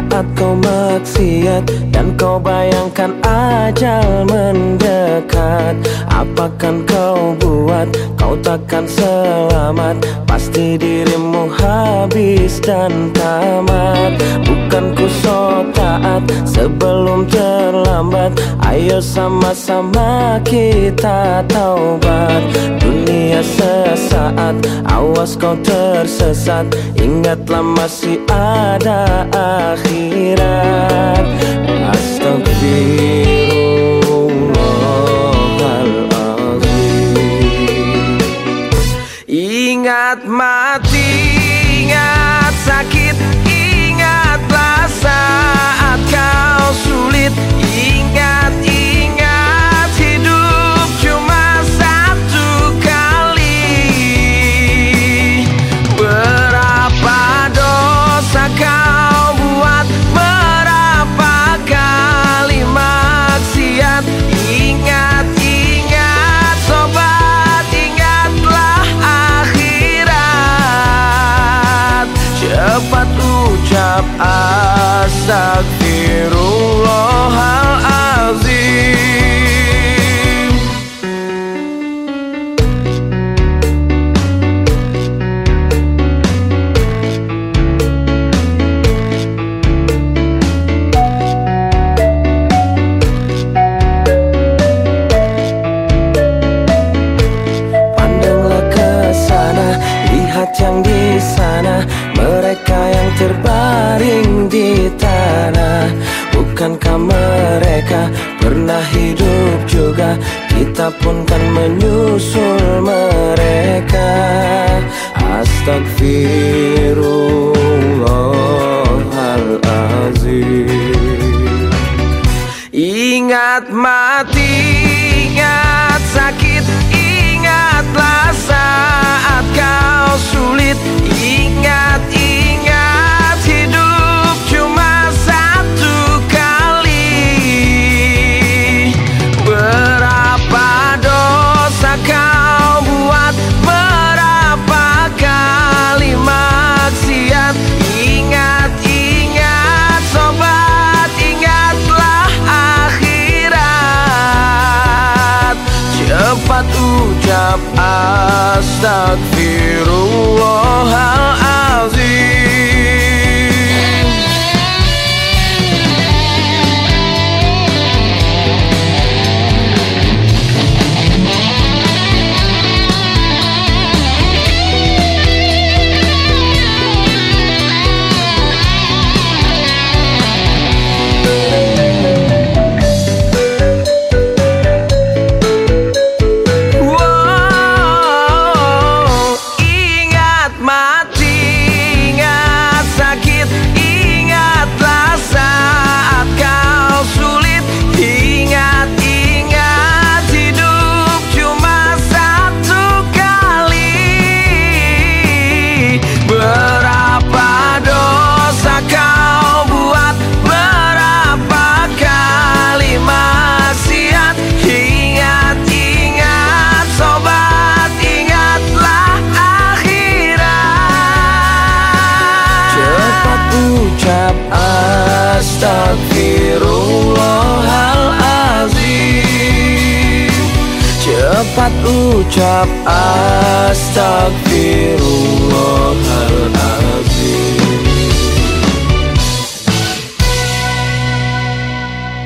saat kau maksiat Dan kau bayangkan ajal mendekat. Apakan kau buat, kau takkan selamat. Pasti dirimu habis dan tamat. Bukan ku so taat sebelum terlambat. Ayo sama-sama kita taubat Sesaat, awas kau tersesat Ingatlah masih ada akhirat. Astagfirullahaladzim. Ingat mati, dapat ucap asak dirulah yang terbaring di tanah. Bukankah mereka pernah hidup juga? Kita pun kan menyusul mereka. Astagfirullahalazim Ingat mati, ucap astagfirullahalazim Cepat ucap astagfirullah